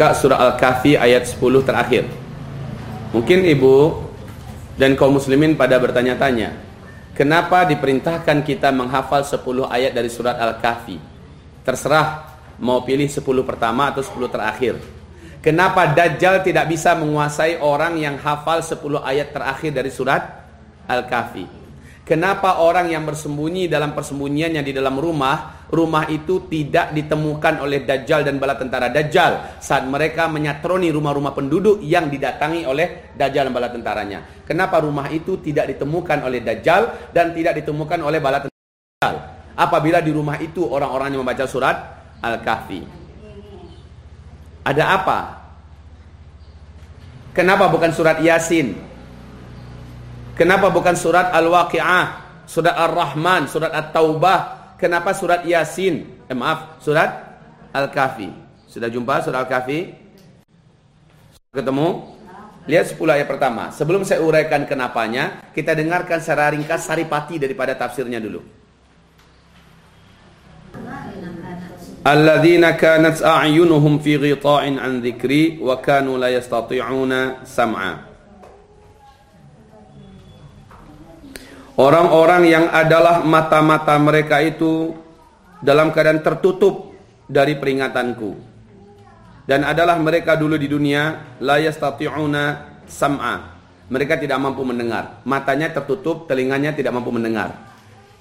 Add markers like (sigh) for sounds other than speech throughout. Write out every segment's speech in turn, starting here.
Buka surah Al-Kahfi ayat 10 terakhir. Mungkin ibu dan kaum muslimin pada bertanya-tanya, kenapa diperintahkan kita menghafal 10 ayat dari surat Al-Kahfi? Terserah mau pilih 10 pertama atau 10 terakhir. Kenapa Dajjal tidak bisa menguasai orang yang hafal 10 ayat terakhir dari surat Al-Kahfi? Kenapa orang yang bersembunyi dalam persembunyiannya di dalam rumah, rumah itu tidak ditemukan oleh Dajjal dan bala tentara Dajjal saat mereka menyatroni rumah-rumah penduduk yang didatangi oleh Dajjal dan bala tentaranya. Kenapa rumah itu tidak ditemukan oleh Dajjal dan tidak ditemukan oleh bala tentara? Apabila di rumah itu orang-orang yang membaca surat Al-Kahfi. Ada apa? Kenapa bukan surat Yasin? Kenapa bukan surat Al-Waqi'ah, surat Ar-Rahman, surat At-Taubah? Kenapa surat Yasin? Eh, maaf, surat Al-Kahfi. Sudah jumpa surat Al-Kahfi? Ketemu? Lihat 10 ayat pertama. Sebelum saya uraikan kenapanya, kita dengarkan secara ringkas saripati daripada tafsirnya dulu. Alladzina kanat a'yunuhum fi ghita'in an dzikri wa kanu la yastati'una sam'a. Orang-orang yang adalah mata-mata mereka itu dalam keadaan tertutup dari peringatanku. Dan adalah mereka dulu di dunia la yastati'una sam'a. Mereka tidak mampu mendengar. Matanya tertutup, telinganya tidak mampu mendengar.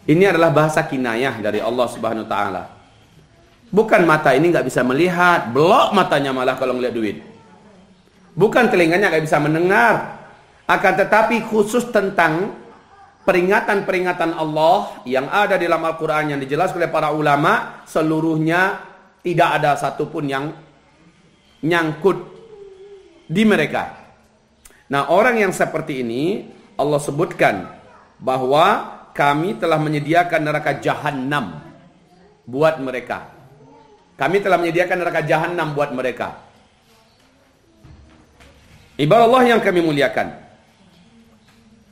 Ini adalah bahasa kinayah dari Allah Subhanahu wa taala. Bukan mata ini nggak bisa melihat, blok matanya malah kalau ngeliat duit. Bukan telinganya nggak bisa mendengar. Akan tetapi khusus tentang peringatan-peringatan Allah yang ada di dalam Al-Quran yang dijelaskan oleh para ulama seluruhnya tidak ada satupun yang nyangkut di mereka. Nah orang yang seperti ini Allah sebutkan bahwa kami telah menyediakan neraka jahanam buat mereka. Kami telah menyediakan neraka jahanam buat mereka. Ibarat Allah yang kami muliakan.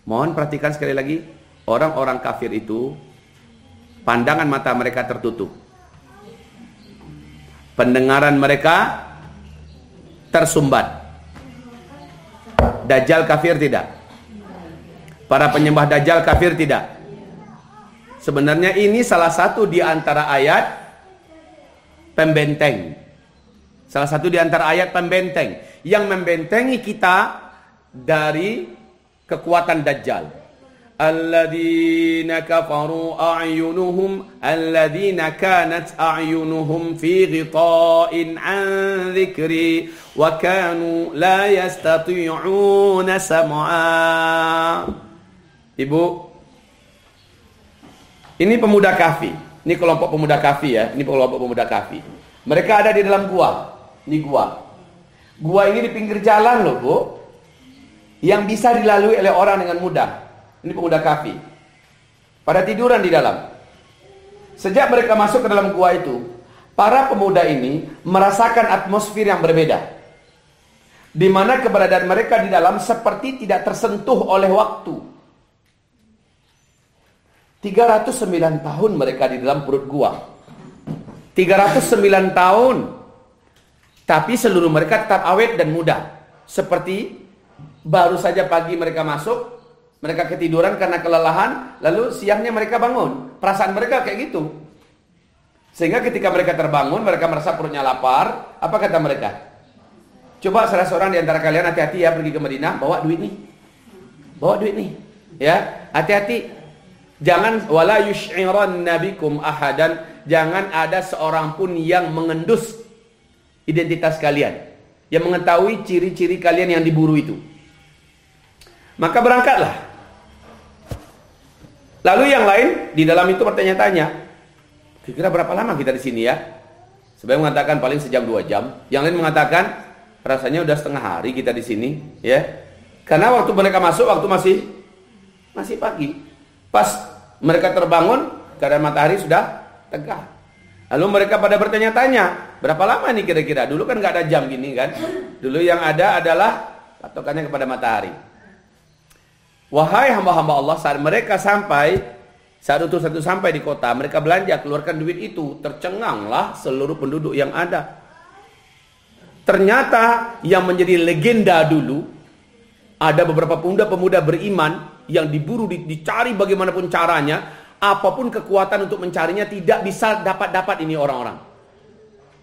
Mohon perhatikan sekali lagi, orang-orang kafir itu pandangan mata mereka tertutup. Pendengaran mereka tersumbat. Dajjal kafir tidak? Para penyembah Dajjal kafir tidak? Sebenarnya ini salah satu di antara ayat pembenteng. Salah satu di antara ayat pembenteng yang membentengi kita dari kekuatan Dajjal. Alladzina kafaru a'yunuhum alladzina kanat a'yunuhum fi ghita'in an dhikri wa kanu la yastati'una sam'a. Ibu ini pemuda kafi. Ini kelompok pemuda kafi ya. Ini kelompok pemuda kafi. Mereka ada di dalam gua. Ini gua. Gua ini di pinggir jalan loh, Bu yang bisa dilalui oleh orang dengan mudah. Ini pemuda kafi. Pada tiduran di dalam. Sejak mereka masuk ke dalam gua itu, para pemuda ini merasakan atmosfer yang berbeda. Di mana keberadaan mereka di dalam seperti tidak tersentuh oleh waktu. 309 tahun mereka di dalam perut gua. 309 tahun. Tapi seluruh mereka tetap awet dan muda. Seperti Baru saja pagi mereka masuk, mereka ketiduran karena kelelahan, lalu siangnya mereka bangun. Perasaan mereka kayak gitu. Sehingga ketika mereka terbangun, mereka merasa perutnya lapar. Apa kata mereka? Coba salah seorang di antara kalian hati-hati ya pergi ke Madinah, bawa duit nih. Bawa duit nih. Ya, hati-hati. Jangan wala yush'iran nabikum ahadan, jangan ada seorang pun yang mengendus identitas kalian. Yang mengetahui ciri-ciri kalian yang diburu itu. Maka berangkatlah. Lalu yang lain di dalam itu bertanya-tanya, kira-kira berapa lama kita di sini ya? Sebagian mengatakan paling sejam dua jam, yang lain mengatakan rasanya udah setengah hari kita di sini, ya. Karena waktu mereka masuk waktu masih masih pagi. Pas mereka terbangun, keadaan matahari sudah tegak. Lalu mereka pada bertanya-tanya, berapa lama nih kira-kira? Dulu kan nggak ada jam gini kan? Dulu yang ada adalah patokannya kepada matahari. Wahai hamba-hamba Allah, saat mereka sampai, saat utusan itu sampai di kota, mereka belanja, keluarkan duit itu, tercenganglah seluruh penduduk yang ada. Ternyata yang menjadi legenda dulu ada beberapa pemuda-pemuda beriman yang diburu dicari bagaimanapun caranya, apa pun kekuatan untuk mencarinya tidak bisa dapat-dapat ini orang-orang.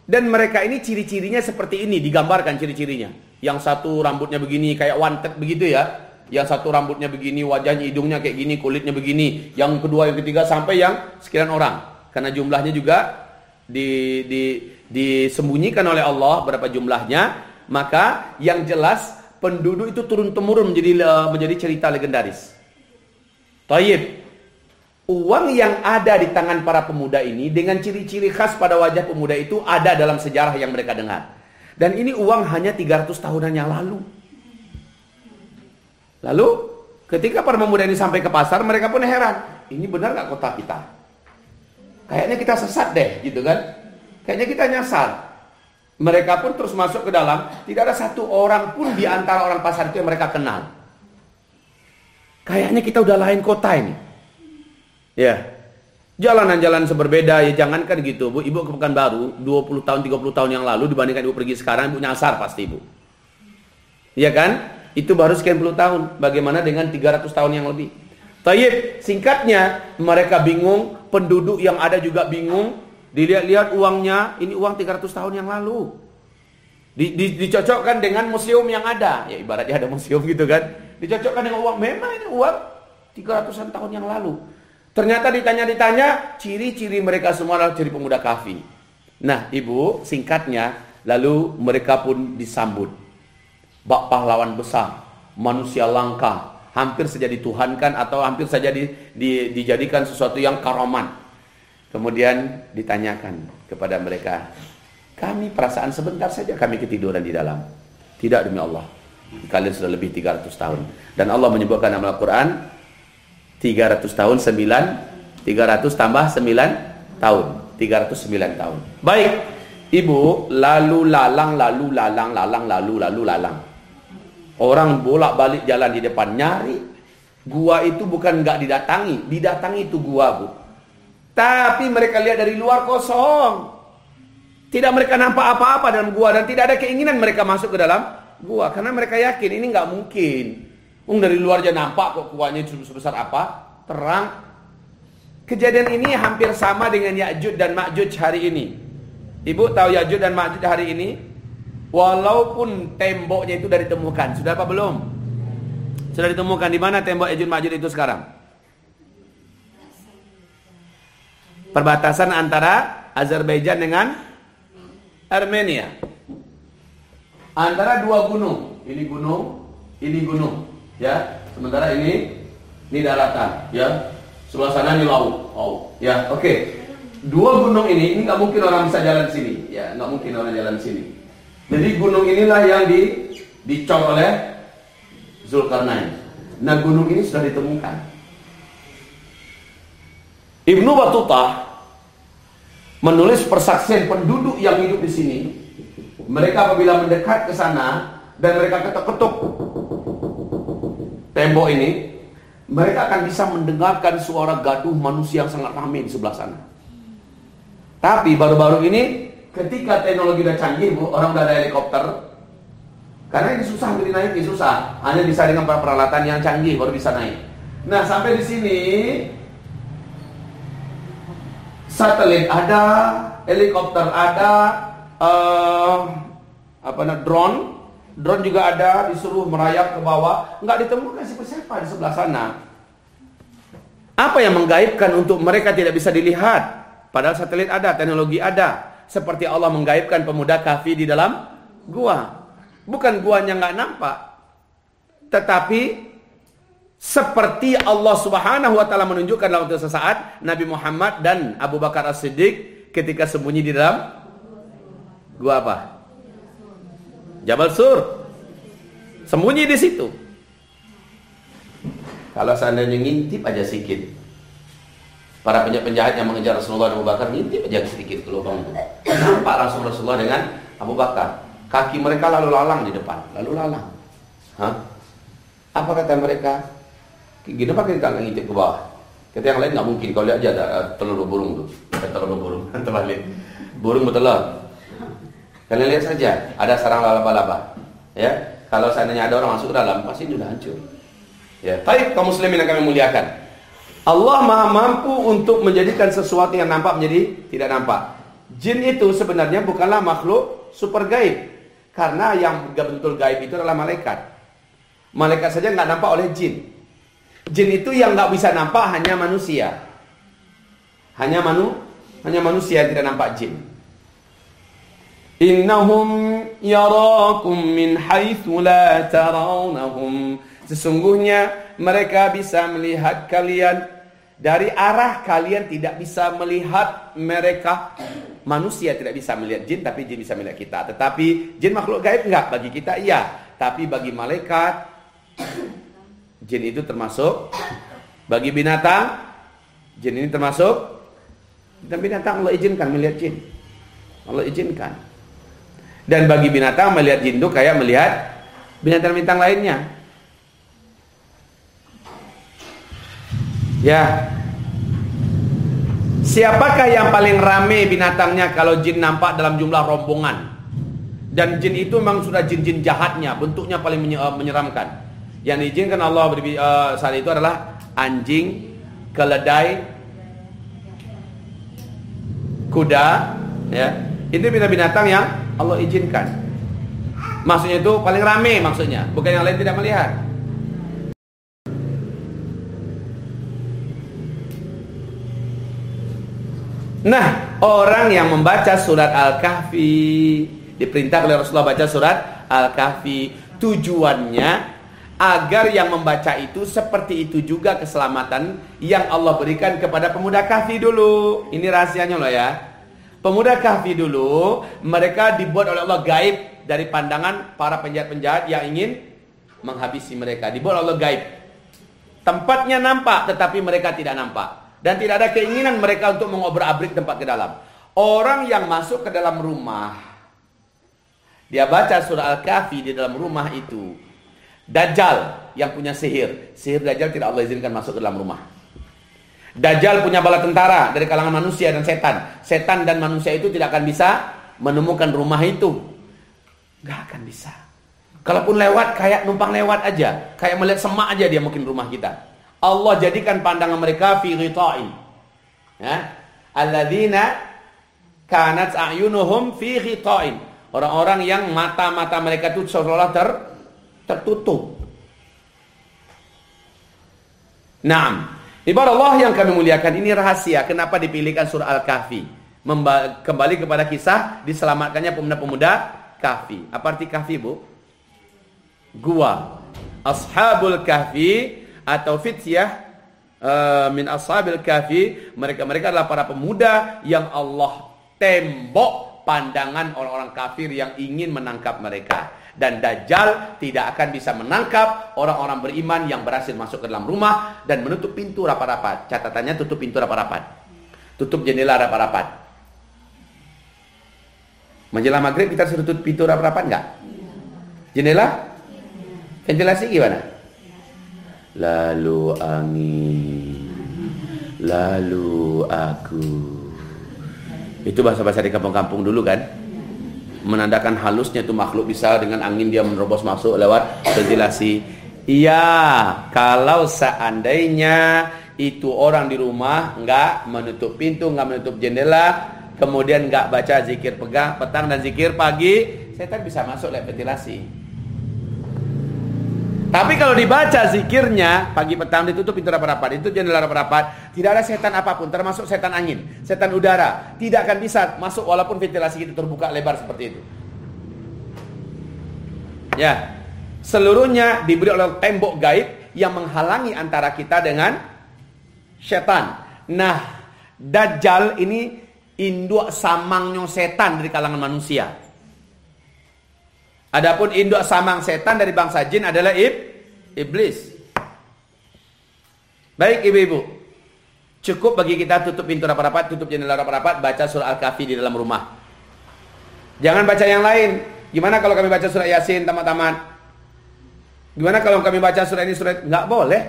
Dan mereka ini ciri-cirinya seperti ini digambarkan ciri-cirinya. Yang satu rambutnya begini kayak wanted begitu ya. Yang satu rambutnya begini, wajahnya, hidungnya kayak gini, kulitnya begini. Yang kedua, yang ketiga sampai yang sekian orang. Karena jumlahnya juga di, di disembunyikan oleh Allah berapa jumlahnya, maka yang jelas penduduk itu turun temurun menjadi menjadi cerita legendaris. Taib. Uang yang ada di tangan para pemuda ini dengan ciri-ciri khas pada wajah pemuda itu ada dalam sejarah yang mereka dengar. Dan ini uang hanya 300 tahunan yang lalu. Lalu ketika para pemuda ini sampai ke pasar mereka pun heran. Ini benar nggak kota kita? Kayaknya kita sesat deh gitu kan. Kayaknya kita nyasar. Mereka pun terus masuk ke dalam. Tidak ada satu orang pun di antara orang pasar itu yang mereka kenal. Kayaknya kita udah lain kota ini. Ya. Jalanan-jalan seberbeda ya jangankan gitu Bu. Ibu ke Pekanbaru 20 tahun 30 tahun yang lalu dibandingkan Ibu pergi sekarang Ibu nyasar pasti Ibu. Iya kan? Itu baru sekian puluh tahun. Bagaimana dengan 300 tahun yang lebih? Tayyib, singkatnya mereka bingung, penduduk yang ada juga bingung, Dilihat-lihat uangnya, ini uang 300 tahun yang lalu. Di, di, dicocokkan dengan museum yang ada. Ya ibaratnya ada museum gitu kan. Dicocokkan dengan uang. Memang ini uang 300-an tahun yang lalu. Ternyata ditanya-ditanya, ciri-ciri mereka semua adalah ciri pemuda kafi. Nah, Ibu, singkatnya, lalu mereka pun disambut. Bak pahlawan besar, manusia langka, hampir saja dituhankan atau hampir saja di, di, dijadikan sesuatu yang karoman. Kemudian ditanyakan kepada mereka, kami perasaan sebentar saja kami ketiduran di dalam. Tidak demi Allah. Kalian sudah lebih 300 tahun. Dan Allah menyebutkan dalam Al-Quran, 300 tahun 9, 300 tambah 9 tahun. 309 tahun. Baik, Ibu, lalu lalang, lalu lalang, lalang, lalu, lalu lalang. Orang bolak-balik jalan di depan nyari. Gua itu bukan nggak didatangi, didatangi itu gua, Bu. Tapi mereka lihat dari luar kosong. Tidak mereka nampak apa-apa dalam gua dan tidak ada keinginan mereka masuk ke dalam gua karena mereka yakin ini nggak mungkin. Ung dari luar aja nampak kok guanya sebesar apa? Terang. Kejadian ini hampir sama dengan Ya'juj dan Ma'juj hari ini. Ibu tahu Ya'juj dan Ma'juj hari ini? Walaupun temboknya itu sudah ditemukan, sudah apa belum? Sudah ditemukan di mana tembok Ya'juj Ma'juj itu sekarang? perbatasan antara Azerbaijan dengan Armenia. Antara dua gunung, ini gunung, ini gunung, ya. Sementara ini ini daratan, ya. Sebelah sana ini laut, oh, ya. Oke. Okay. Dua gunung ini, ini nggak mungkin orang bisa jalan sini, ya. Nggak mungkin orang jalan sini. Jadi gunung inilah yang di dicor oleh Zulkarnain. Nah gunung ini sudah ditemukan. Ibnu Battuta menulis persaksian penduduk yang hidup di sini. Mereka apabila mendekat ke sana dan mereka ketuk-ketuk tembok ini, mereka akan bisa mendengarkan suara gaduh manusia yang sangat ramai di sebelah sana. Tapi baru-baru ini ketika teknologi sudah canggih, Bu, orang sudah ada helikopter, karena ini susah untuk dinaiki, susah. Hanya bisa dengan peralatan yang canggih baru bisa naik. Nah, sampai di sini satelit ada, helikopter ada, uh, apa namanya drone, drone juga ada, disuruh merayap ke bawah, nggak ditemukan siapa-siapa di sebelah sana. Apa yang menggaibkan untuk mereka tidak bisa dilihat? Padahal satelit ada, teknologi ada. Seperti Allah menggaibkan pemuda kafi di dalam gua. Bukan guanya nggak nampak, tetapi seperti Allah Subhanahu wa taala menunjukkan dalam waktu sesaat Nabi Muhammad dan Abu Bakar As-Siddiq ketika sembunyi di dalam gua apa? Jabal Sur. Sembunyi di situ. Kalau seandainya ngintip aja sedikit. Para penjahat-penjahat yang mengejar Rasulullah dan Abu Bakar ngintip aja sedikit ke lubang itu. Nampak langsung Rasulullah dengan Abu Bakar. Kaki mereka lalu lalang di depan, lalu lalang. Hah? Apa kata mereka? Gini pakai kita ngintip ke bawah. Kata yang lain nggak mungkin. Kau lihat aja ada telur burung tuh. Ada telur burung (laughs) terbalik. Burung bertelur. Kalian lihat saja, ada sarang laba-laba. Ya, kalau seandainya ada orang masuk ke dalam, pasti sudah hancur. Ya, baik kaum muslimin yang kami muliakan. Allah Maha mampu untuk menjadikan sesuatu yang nampak menjadi tidak nampak. Jin itu sebenarnya bukanlah makhluk super gaib. Karena yang betul gaib itu adalah malaikat. Malaikat saja nggak nampak oleh jin. Jin itu yang nggak bisa nampak hanya manusia. Hanya manu, hanya manusia yang tidak nampak jin. Innahum yarakum min haitsu la tarawnahum. Sesungguhnya mereka bisa melihat kalian dari arah kalian tidak bisa melihat mereka. Manusia tidak bisa melihat jin tapi jin bisa melihat kita. Tetapi jin makhluk gaib enggak bagi kita iya, tapi bagi malaikat jin itu termasuk bagi binatang jin ini termasuk dan binatang Allah izinkan melihat jin. Allah izinkan. Dan bagi binatang melihat jin itu kayak melihat binatang-binatang lainnya. Ya. Siapakah yang paling rame binatangnya kalau jin nampak dalam jumlah rombongan? Dan jin itu memang sudah jin-jin jahatnya, bentuknya paling eh, menyeramkan. Yang diizinkan Allah uh, saat itu adalah anjing, keledai, kuda, ya. Ini binatang-binatang yang Allah izinkan. Maksudnya itu paling rame maksudnya, bukan yang lain tidak melihat. Nah, orang yang membaca surat Al-Kahfi diperintah oleh Rasulullah baca surat Al-Kahfi tujuannya agar yang membaca itu seperti itu juga keselamatan yang Allah berikan kepada pemuda kahfi dulu. Ini rahasianya loh ya. Pemuda kahfi dulu, mereka dibuat oleh Allah gaib dari pandangan para penjahat-penjahat yang ingin menghabisi mereka. Dibuat oleh Allah gaib. Tempatnya nampak, tetapi mereka tidak nampak. Dan tidak ada keinginan mereka untuk mengobrak-abrik tempat ke dalam. Orang yang masuk ke dalam rumah, dia baca surah Al-Kahfi di dalam rumah itu. Dajjal yang punya sihir. Sihir Dajjal tidak Allah izinkan masuk ke dalam rumah. Dajjal punya bala tentara dari kalangan manusia dan setan. Setan dan manusia itu tidak akan bisa menemukan rumah itu. Gak akan bisa. Kalaupun lewat kayak numpang lewat aja, kayak melihat semak aja dia mungkin rumah kita. Allah jadikan pandangan mereka fi ghita'in. Ya. Alladzina kanat a'yunuhum fi ghita'in. Orang-orang yang mata-mata mereka itu seolah-olah ter, tertutup. Naam. Ibarat Allah yang kami muliakan ini rahasia kenapa dipilihkan surah Al-Kahfi. Kembali kepada kisah diselamatkannya pemuda-pemuda Kahfi. Apa arti Kahfi, Bu? Gua. Ashabul Kahfi atau fityah uh, min ashabil kahfi mereka-mereka adalah para pemuda yang Allah tembok pandangan orang-orang kafir yang ingin menangkap mereka dan Dajjal tidak akan bisa menangkap orang-orang beriman yang berhasil masuk ke dalam rumah dan menutup pintu rapat-rapat. Catatannya tutup pintu rapat-rapat. Tutup jendela rapat-rapat. Menjelang maghrib kita suruh tutup pintu rapat-rapat enggak? Jendela? Ventilasi gimana? Lalu angin, lalu aku. Itu bahasa-bahasa di kampung-kampung dulu kan? menandakan halusnya itu makhluk bisa dengan angin dia menerobos masuk lewat ventilasi. Iya, kalau seandainya itu orang di rumah nggak menutup pintu, nggak menutup jendela, kemudian nggak baca zikir pegang petang dan zikir pagi, setan bisa masuk lewat ventilasi. Tapi kalau dibaca zikirnya pagi petang ditutup pintu rapat-rapat, itu jendela rapat-rapat, tidak ada setan apa pun, termasuk setan angin, setan udara, tidak akan bisa masuk walaupun ventilasi itu terbuka lebar seperti itu. Ya, seluruhnya diberi oleh tembok gaib yang menghalangi antara kita dengan setan. Nah, Dajjal ini induk samangnya setan dari kalangan manusia. Adapun induk samang setan dari bangsa jin adalah ib, iblis. Baik ibu-ibu. Cukup bagi kita tutup pintu rapat-rapat, tutup jendela rapat-rapat, baca surah Al-Kahfi di dalam rumah. Jangan baca yang lain. Gimana kalau kami baca surah Yasin tamat-tamat? Gimana kalau kami baca surah ini surah nggak boleh.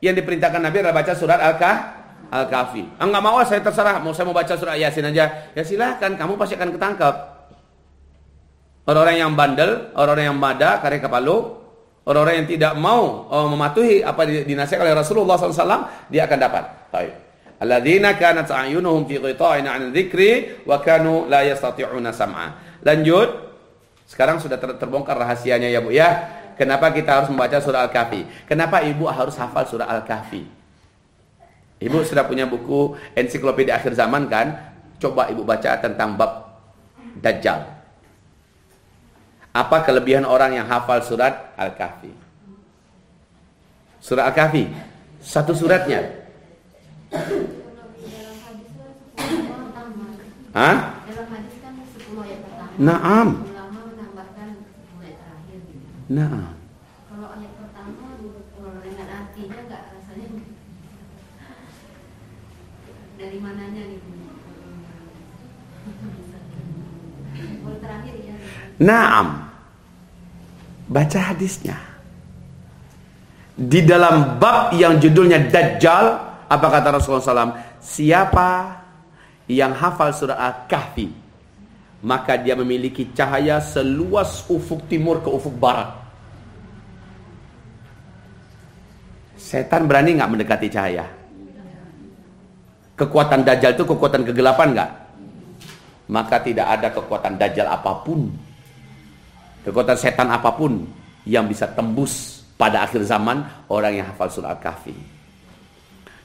Yang diperintahkan Nabi adalah baca surat Al-Kahfi. Al-Kahfi. Enggak mau saya terserah, mau saya mau baca surah Yasin aja. Ya silahkan, kamu pasti akan ketangkap. Orang-orang yang bandel, orang-orang yang mada, kare kepalu, orang-orang yang tidak mau uh, mematuhi apa dinasihatkan oleh Rasulullah SAW, dia akan dapat. Baik. Alladzina kanat fi qita'in 'an dzikri wa kanu la yastati'una sam'a. Lanjut. Sekarang sudah ter terbongkar rahasianya ya Bu ya. Kenapa kita harus membaca surah Al-Kahfi? Kenapa Ibu harus hafal surah Al-Kahfi? Ibu sudah punya buku ensiklopedia akhir zaman kan? Coba Ibu baca tentang bab Dajjal. Apa kelebihan orang yang hafal surat Al-Kahfi? Surah Al-Kahfi, satu suratnya Hah? Naam. Naam nih? terakhir ya. Naam. Baca hadisnya. Di dalam bab yang judulnya Dajjal apa kata Rasulullah SAW? Siapa yang hafal surah Al-Kahfi, maka dia memiliki cahaya seluas ufuk timur ke ufuk barat. Setan berani nggak mendekati cahaya? Kekuatan dajjal itu kekuatan kegelapan nggak? Maka tidak ada kekuatan dajjal apa pun, kekuatan setan apa pun yang bisa tembus pada akhir zaman orang yang hafal surah Al-Kahfi.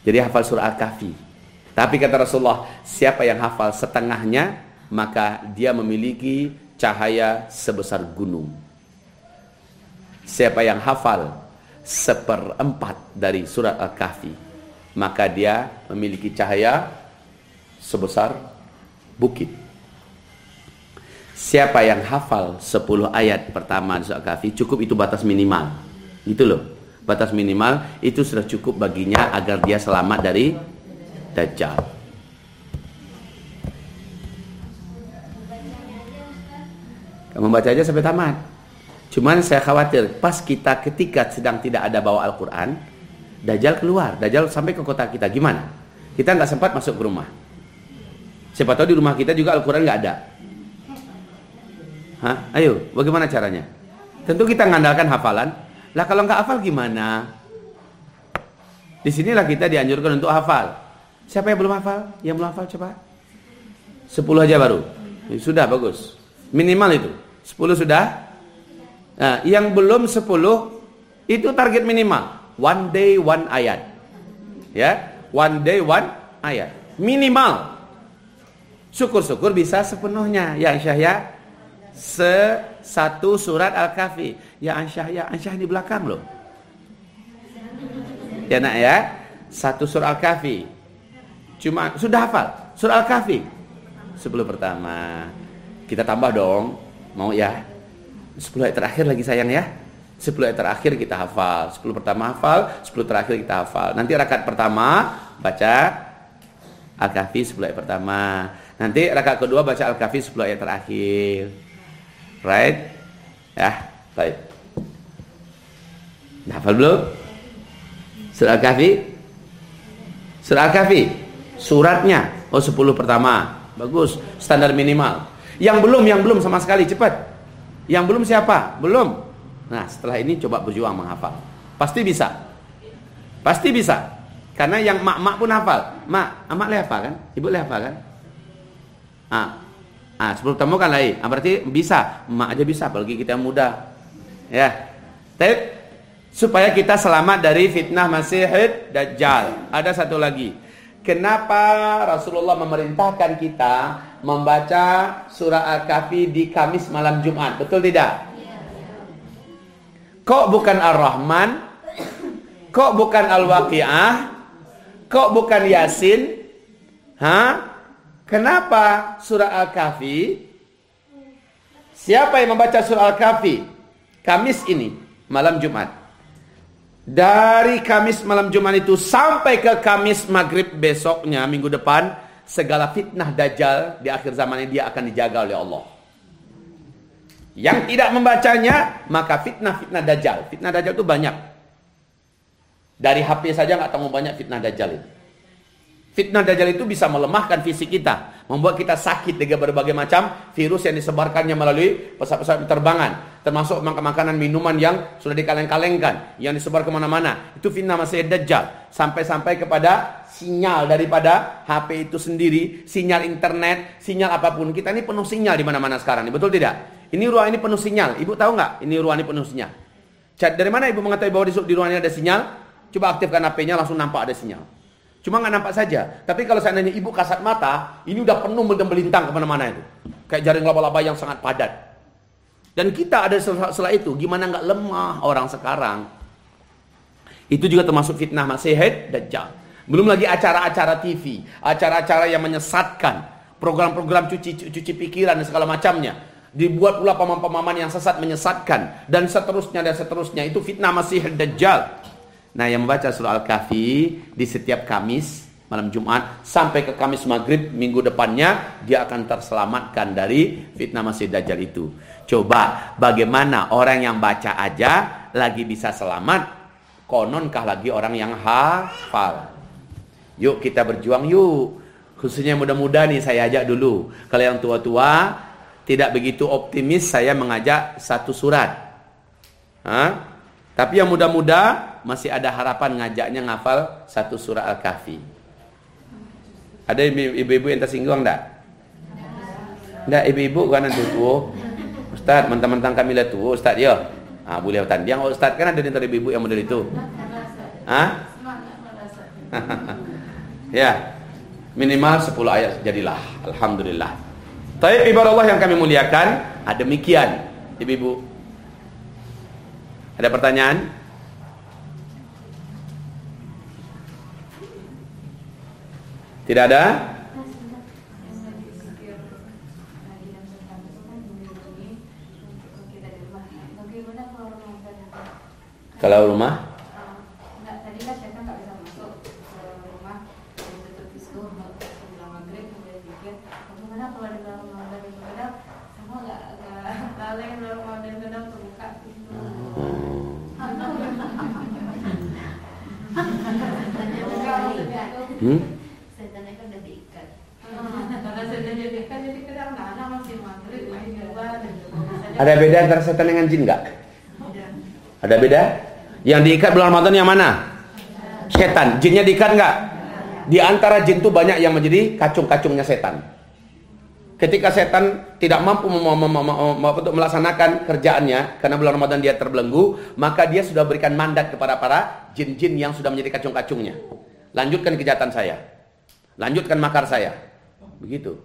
Jadi hafal surah Al-Kahfi. Tapi kata Rasulullah, siapa yang hafal setengahnya, maka dia memiliki cahaya sebesar gunung. Siapa yang hafal seperempat dari surat Al-Kahfi, maka dia memiliki cahaya sebesar bukit. Siapa yang hafal 10 ayat pertama surat Al-Kahfi, cukup itu batas minimal. Itu loh batas minimal itu sudah cukup baginya agar dia selamat dari dajjal. Membaca aja sampai tamat. Cuman saya khawatir pas kita ketika sedang tidak ada bawa Al-Quran, Dajjal keluar, Dajjal sampai ke kota kita gimana? Kita nggak sempat masuk ke rumah. Siapa tahu di rumah kita juga Al-Quran nggak ada. Hah? Ayo, bagaimana caranya? Tentu kita mengandalkan hafalan, lah kalau nggak hafal gimana? Di sinilah kita dianjurkan untuk hafal. Siapa yang belum hafal? Yang belum hafal coba. Sepuluh aja baru. Sudah bagus. Minimal itu. Sepuluh sudah. Nah, yang belum sepuluh itu target minimal. One day one ayat. Ya, one day one ayat. Minimal. Syukur-syukur bisa sepenuhnya. Ya Syah ya. Se satu surat Al-Kahfi. Ya Ansyah, ya Ansyah di belakang loh. Ya nak ya. Satu surah Al-Kahfi. Cuma sudah hafal surah Al-Kahfi. Sepuluh pertama. Kita tambah dong. Mau ya? Sepuluh ayat terakhir lagi sayang ya. Sepuluh ayat terakhir kita hafal. Sepuluh pertama hafal, sepuluh terakhir kita hafal. Nanti rakaat pertama baca Al-Kahfi sepuluh ayat pertama. Nanti rakaat kedua baca Al-Kahfi sepuluh ayat terakhir. Right? Ya, baik. Hafal belum? Surah Al-Kahfi? Surah Al-Kahfi? Suratnya. Oh 10 pertama. Bagus. Standar minimal. Yang belum, yang belum sama sekali. Cepat. Yang belum siapa? Belum. Nah setelah ini coba berjuang menghafal. Pasti bisa. Pasti bisa. Karena yang mak-mak pun hafal. Mak, mak leh hafal kan? Ibu leh hafal kan? Ah, ah sebelum temu kan lain. Ah, berarti bisa. Mak aja bisa, apalagi kita muda. Ya. Tapi supaya kita selamat dari fitnah Masihid Dajjal. Ada satu lagi. Kenapa Rasulullah memerintahkan kita membaca surah Al-Kahfi di Kamis malam Jumat? Betul tidak? Kok bukan Ar-Rahman? Kok bukan Al-Waqiah? Kok bukan Yasin? Hah? Kenapa surah Al-Kahfi? Siapa yang membaca surah Al-Kahfi? Kamis ini, malam Jumat. Dari Kamis malam Jumat itu sampai ke Kamis maghrib besoknya minggu depan segala fitnah dajjal di akhir zaman ini dia akan dijaga oleh Allah. Yang tidak membacanya maka fitnah-fitnah dajjal. Fitnah dajjal itu banyak. Dari HP saja nggak tahu banyak fitnah dajjal itu. Fitnah dajjal itu bisa melemahkan fisik kita, membuat kita sakit dengan berbagai macam virus yang disebarkannya melalui pesawat-pesawat penerbangan, termasuk makanan minuman yang sudah dikaleng-kalengkan, yang disebar ke mana-mana. Itu fitnah Masih Dajjal. Sampai-sampai kepada sinyal daripada HP itu sendiri, sinyal internet, sinyal apa pun. Kita ini penuh sinyal di mana-mana sekarang. Betul tidak? Ini ruang ini penuh sinyal. Ibu tahu nggak? Ini ruang ini penuh sinyal. Dari mana ibu mengetahui bahwa di ruang ini ada sinyal? Coba aktifkan HP-nya langsung nampak ada sinyal. Cuma nggak nampak saja. Tapi kalau seandainya ibu kasat mata, ini udah penuh melintang ke mana-mana itu. Kayak jaring laba-laba yang sangat padat. Dan kita ada setelah itu, gimana nggak lemah orang sekarang. Itu juga termasuk fitnah Masih Dajjal. Belum lagi acara-acara TV, acara-acara yang menyesatkan, program-program cuci cuci pikiran dan segala macamnya. Dibuat pula pemahaman-pemahaman yang sesat menyesatkan dan seterusnya dan seterusnya. Itu fitnah Masih Dajjal. Nah yang membaca surah Al-Kahfi di setiap Kamis malam Jumat sampai ke Kamis Maghrib minggu depannya dia akan terselamatkan dari fitnah Masih Dajjal itu. Coba bagaimana orang yang baca aja lagi bisa selamat, kononkah lagi orang yang hafal. Yuk kita berjuang yuk. Khususnya muda-muda nih saya ajak dulu. Kalau yang tua-tua tidak begitu optimis saya mengajak satu surat. Hah? Tapi yang muda-muda masih ada harapan ngajaknya ngafal satu surah Al-Kahfi. Ada ibu-ibu yang tersinggung enggak? Enggak, ibu-ibu kan nanti tua. Ustaz, mentang-mentang kami lah tua, Ustaz ya. Ah, boleh tanding Ustaz kan ada di ibu-ibu yang model itu. Hah? (laughs) ya. Minimal 10 ayat jadilah. Alhamdulillah. Tapi ibarat Allah yang kami muliakan, ada demikian, ibu-ibu. Ada pertanyaan? Tidak ada? Kalau rumah? Hmm? Ada beda antara setan dengan jin enggak? Ada beda? Yang diikat bulan Ramadan yang mana? Setan. Jinnya diikat enggak? Di antara jin itu banyak yang menjadi kacung-kacungnya setan. Ketika setan tidak mampu untuk melaksanakan kerjaannya karena bulan Ramadan dia terbelenggu, maka dia sudah berikan mandat kepada para jin-jin yang sudah menjadi kacung-kacungnya. Lanjutkan kejahatan saya. Lanjutkan makar saya. Begitu.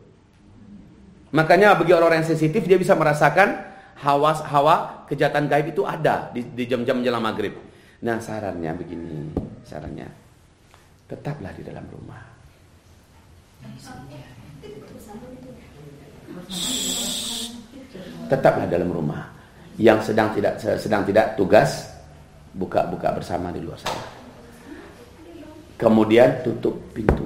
Makanya bagi orang-orang yang sensitif dia bisa merasakan hawa hawa kejahatan gaib itu ada di, di jam-jam menjelang maghrib. Nah sarannya begini, sarannya tetaplah di dalam rumah. Tetaplah dalam rumah. Yang sedang tidak sedang tidak tugas buka-buka bersama di luar sana. Kemudian tutup pintu.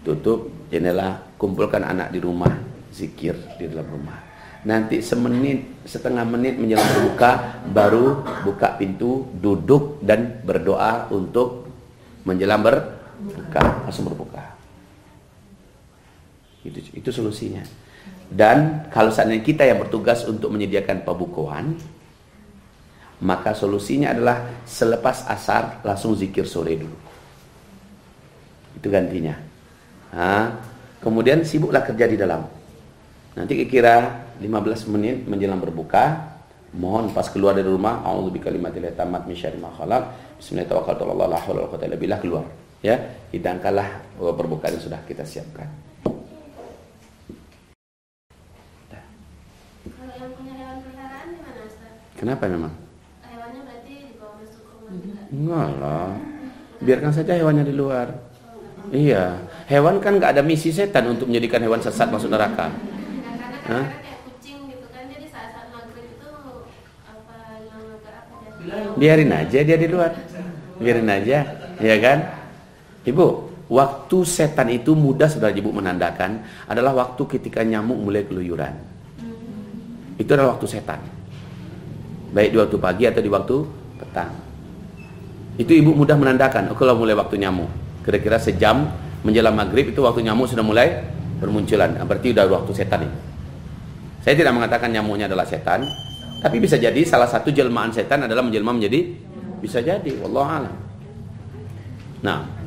Tutup jendela, kumpulkan anak di rumah, zikir di dalam rumah. Nanti semenit setengah menit menjelang berbuka baru buka pintu duduk dan berdoa untuk menjelang berbuka langsung berbuka. Itu itu solusinya. Dan kalau seandainya kita yang bertugas untuk menyediakan pembukuan maka solusinya adalah selepas asar langsung zikir sore dulu. Itu gantinya. Nah, kemudian sibuklah kerja di dalam. Nanti kira 15 menit menjelang berbuka mohon pas keluar dari rumah a'udzu bikalimatil tamat min syarri ma khalaq. Bismillahirrahmanirrahim keluar ya. Hidangkanlah perbukaan yang sudah kita siapkan. Kenapa memang? Hewannya berarti dibawa masuk rumah juga? enggak lah. Biarkan saja hewannya di luar iya. Hewan kan nggak ada misi setan untuk menjadikan hewan sesat masuk neraka. Hah? biarin aja dia di luar. Biarin aja ya kan? Ibu waktu setan itu mudah sudah ibu menandakan adalah waktu ketika nyamuk mulai keluyuran. Itu adalah waktu setan. Baik di waktu pagi atau di waktu petang. Itu ibu mudah menandakan oh, kalau mulai waktu nyamuk kira-kira sejam menjelang maghrib itu waktu nyamuk sudah mulai bermunculan. Nah, berarti udah waktu setan ini. Saya tidak mengatakan nyamuknya adalah setan, tapi bisa jadi salah satu jelmaan setan adalah menjelma menjadi bisa jadi, wallahu alam. Nah,